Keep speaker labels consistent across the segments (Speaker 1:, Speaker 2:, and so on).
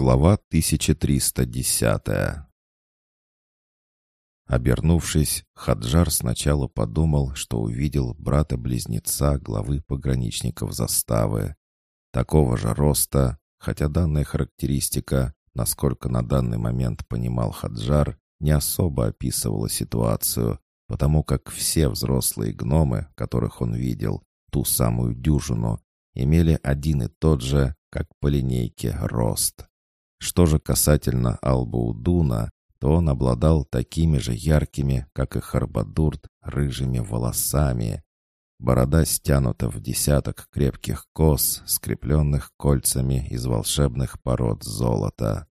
Speaker 1: Глава 1310 Обернувшись, Хаджар сначала подумал, что увидел брата-близнеца главы пограничников заставы. Такого же роста, хотя данная характеристика, насколько на данный момент понимал Хаджар, не особо описывала ситуацию, потому как все взрослые гномы, которых он видел, ту самую дюжину, имели один и тот же, как по линейке, рост. Что же касательно Албаудуна, то он обладал такими же яркими, как и Харбадурт, рыжими волосами. Борода стянута в десяток крепких кос, скрепленных кольцами из волшебных пород золота.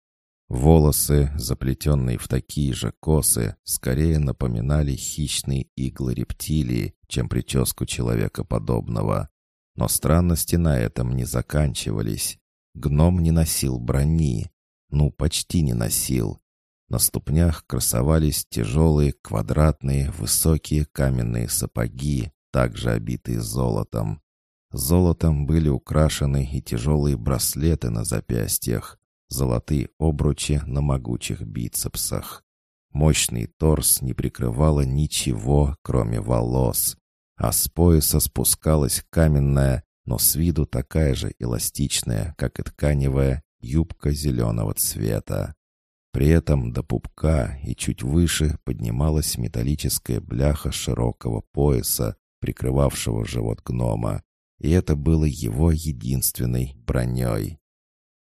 Speaker 1: Волосы, заплетенные в такие же косы, скорее напоминали хищные иглы рептилии, чем прическу человека подобного. Но странности на этом не заканчивались. Гном не носил брони, ну, почти не носил. На ступнях красовались тяжелые, квадратные, высокие каменные сапоги, также обитые золотом. Золотом были украшены и тяжелые браслеты на запястьях, золотые обручи на могучих бицепсах. Мощный торс не прикрывало ничего, кроме волос, а с пояса спускалась каменная, но с виду такая же эластичная, как и тканевая, юбка зеленого цвета. При этом до пупка и чуть выше поднималась металлическая бляха широкого пояса, прикрывавшего живот гнома, и это было его единственной броней.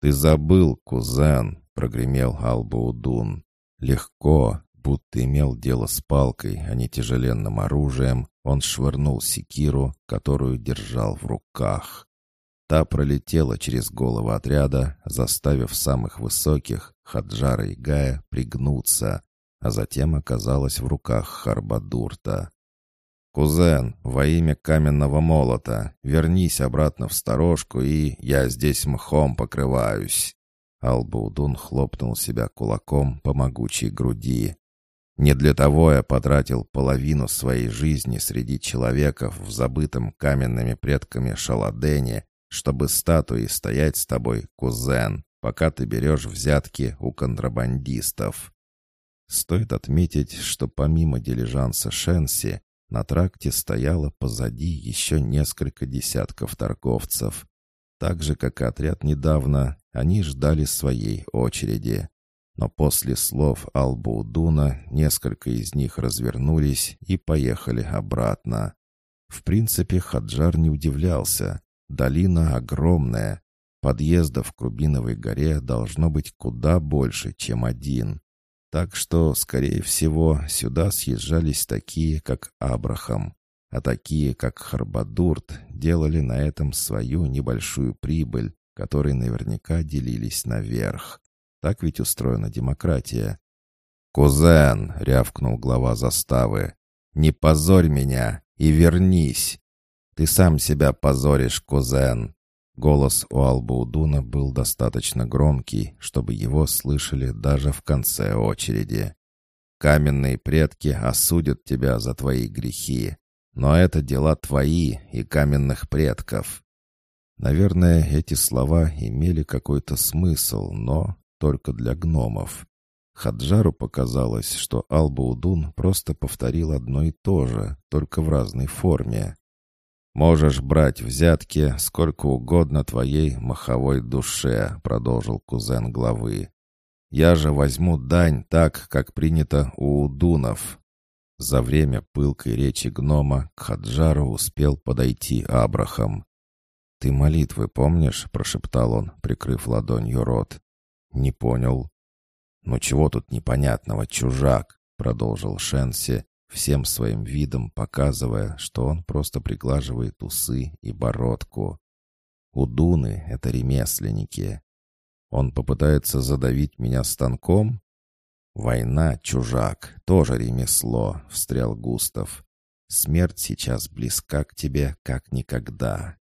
Speaker 1: «Ты забыл, кузен!» — прогремел Албаудун. Легко, будто имел дело с палкой, а не тяжеленным оружием, он швырнул секиру, которую держал в руках. Та пролетела через голову отряда, заставив самых высоких, Хаджара и Гая, пригнуться, а затем оказалась в руках Харбадурта. «Кузен, во имя каменного молота, вернись обратно в сторожку, и я здесь мхом покрываюсь». Албаудун хлопнул себя кулаком по могучей груди. «Не для того я потратил половину своей жизни среди человеков в забытом каменными предками Шаладене чтобы статуи стоять с тобой, кузен, пока ты берешь взятки у контрабандистов. Стоит отметить, что помимо дилижанса Шенси, на тракте стояло позади еще несколько десятков торговцев. Так же, как и отряд недавно, они ждали своей очереди. Но после слов Албаудуна несколько из них развернулись и поехали обратно. В принципе, Хаджар не удивлялся. Долина огромная. Подъездов к Рубиновой горе должно быть куда больше, чем один. Так что, скорее всего, сюда съезжались такие, как Абрахам. А такие, как Харбадурт, делали на этом свою небольшую прибыль, которой наверняка делились наверх. Так ведь устроена демократия. «Кузен!» — рявкнул глава заставы. «Не позорь меня и вернись!» «Ты сам себя позоришь, кузен!» Голос у Албаудуна был достаточно громкий, чтобы его слышали даже в конце очереди. «Каменные предки осудят тебя за твои грехи, но это дела твои и каменных предков». Наверное, эти слова имели какой-то смысл, но только для гномов. Хаджару показалось, что Албаудун просто повторил одно и то же, только в разной форме. «Можешь брать взятки сколько угодно твоей маховой душе», — продолжил кузен главы. «Я же возьму дань так, как принято у удунов». За время пылкой речи гнома к Хаджару успел подойти Абрахам. «Ты молитвы помнишь?» — прошептал он, прикрыв ладонью рот. «Не понял». «Ну чего тут непонятного, чужак?» — продолжил Шенси, всем своим видом показывая, что он просто приглаживает усы и бородку. Удуны — это ремесленники. Он попытается задавить меня станком? Война, чужак, тоже ремесло, — встрял Густав. Смерть сейчас близка к тебе, как никогда.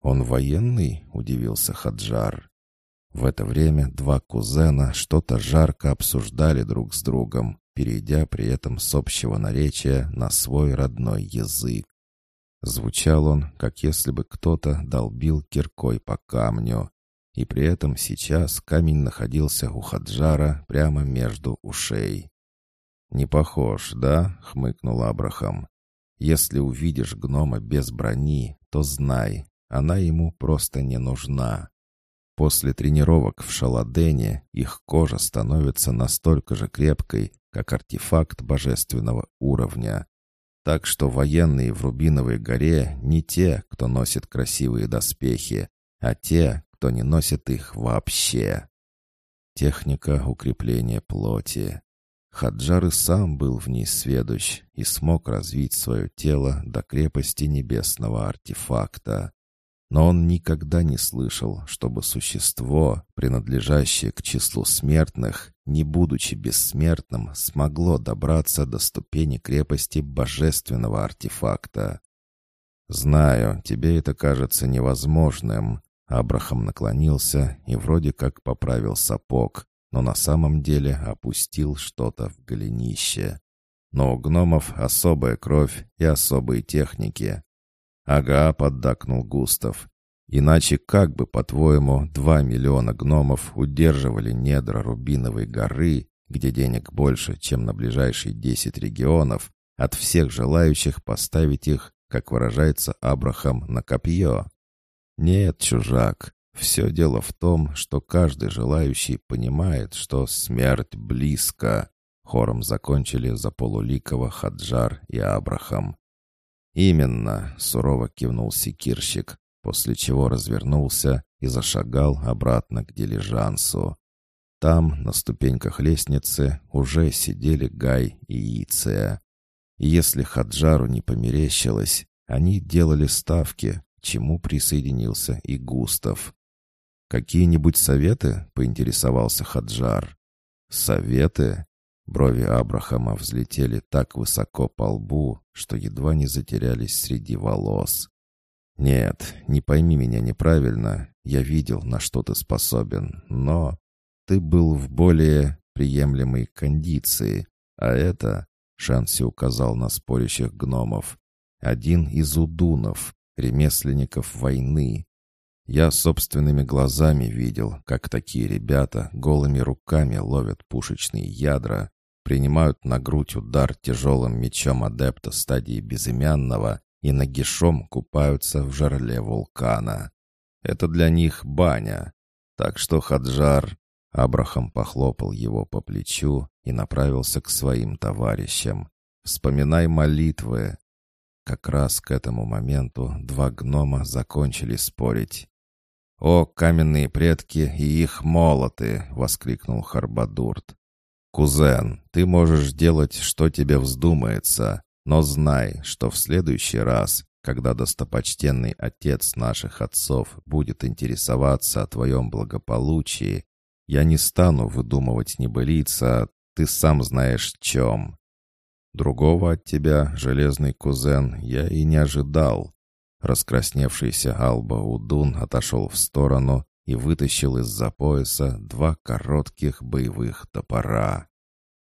Speaker 1: Он военный? — удивился Хаджар. В это время два кузена что-то жарко обсуждали друг с другом, перейдя при этом с общего наречия на свой родной язык. Звучал он, как если бы кто-то долбил киркой по камню. и при этом сейчас камень находился у Хаджара прямо между ушей. «Не похож, да?» — хмыкнул Абрахам. «Если увидишь гнома без брони, то знай, она ему просто не нужна. После тренировок в Шаладене их кожа становится настолько же крепкой, как артефакт божественного уровня. Так что военные в Рубиновой горе не те, кто носит красивые доспехи, а те, кто не носит их вообще. Техника укрепления плоти. Хаджар и сам был в ней сведущ и смог развить свое тело до крепости небесного артефакта. Но он никогда не слышал, чтобы существо, принадлежащее к числу смертных, не будучи бессмертным, смогло добраться до ступени крепости божественного артефакта. «Знаю, тебе это кажется невозможным». Абрахам наклонился и вроде как поправил сапог, но на самом деле опустил что-то в голенище. Но у гномов особая кровь и особые техники, «Ага», — поддакнул Густав. «Иначе как бы, по-твоему, два миллиона гномов удерживали недра Рубиновой горы, где денег больше, чем на ближайшие десять регионов, от всех желающих поставить их, как выражается Абрахам, на копье?» «Нет, чужак, все дело в том, что каждый желающий понимает, что смерть близко», — хором закончили за полуликого Хаджар и Абрахам. «Именно», — сурово кивнул секирщик, после чего развернулся и зашагал обратно к дилижансу. Там, на ступеньках лестницы, уже сидели Гай и Иция. И если Хаджару не померещилось, они делали ставки, чему присоединился и Густав. «Какие-нибудь советы?» — поинтересовался Хаджар. «Советы?» Брови Абрахама взлетели так высоко по лбу, что едва не затерялись среди волос. «Нет, не пойми меня неправильно, я видел, на что ты способен, но ты был в более приемлемой кондиции, а это, — Шанси указал на спорящих гномов, — один из удунов, ремесленников войны. Я собственными глазами видел, как такие ребята голыми руками ловят пушечные ядра, принимают на грудь удар тяжелым мечом адепта стадии безымянного и нагишом купаются в жерле вулкана. Это для них баня. Так что Хаджар... Абрахам похлопал его по плечу и направился к своим товарищам. «Вспоминай молитвы». Как раз к этому моменту два гнома закончили спорить. «О, каменные предки и их молоты!» — воскликнул Харбадурт. «Кузен, ты можешь делать, что тебе вздумается, но знай, что в следующий раз, когда достопочтенный отец наших отцов будет интересоваться о твоем благополучии, я не стану выдумывать небылица, ты сам знаешь чем. Другого от тебя, железный кузен, я и не ожидал». Раскрасневшийся Алба Удун отошел в сторону и вытащил из-за пояса два коротких боевых топора.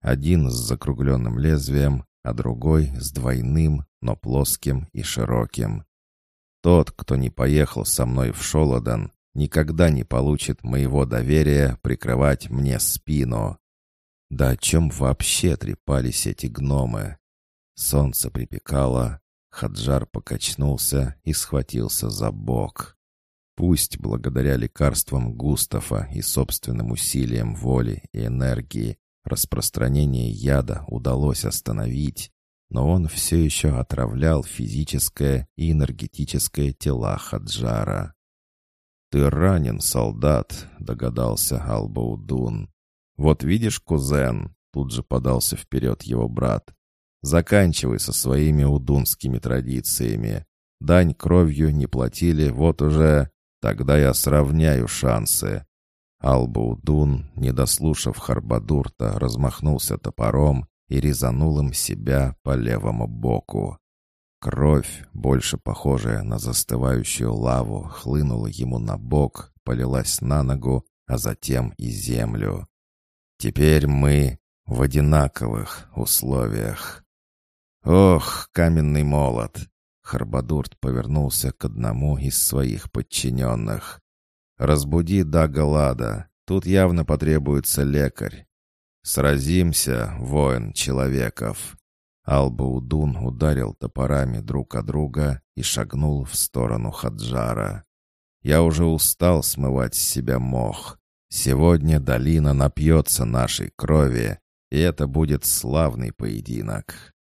Speaker 1: Один с закругленным лезвием, а другой с двойным, но плоским и широким. Тот, кто не поехал со мной в Шолодан, никогда не получит моего доверия прикрывать мне спину. Да о чем вообще трепались эти гномы? Солнце припекало, Хаджар покачнулся и схватился за бок. Пусть благодаря лекарствам Густава и собственным усилиям воли и энергии распространение яда удалось остановить, но он все еще отравлял физическое и энергетическое тела Хаджара. «Ты ранен, солдат», — догадался Албаудун. «Вот видишь, кузен», — тут же подался вперед его брат, «заканчивай со своими удунскими традициями. Дань кровью не платили вот уже...» Тогда я сравняю шансы. Албаудун, не дослушав Харбадурта, размахнулся топором и резанул им себя по левому боку. Кровь, больше похожая на застывающую лаву, хлынула ему на бок, полилась на ногу, а затем и землю. Теперь мы в одинаковых условиях. Ох, каменный молот! Харбадурт повернулся к одному из своих подчиненных. Разбуди Дага Лада. Тут явно потребуется лекарь. Сразимся, воин человеков. Албаудун ударил топорами друг о друга и шагнул в сторону Хаджара. «Я уже устал смывать с себя мох. Сегодня долина напьется нашей крови, и это будет славный поединок».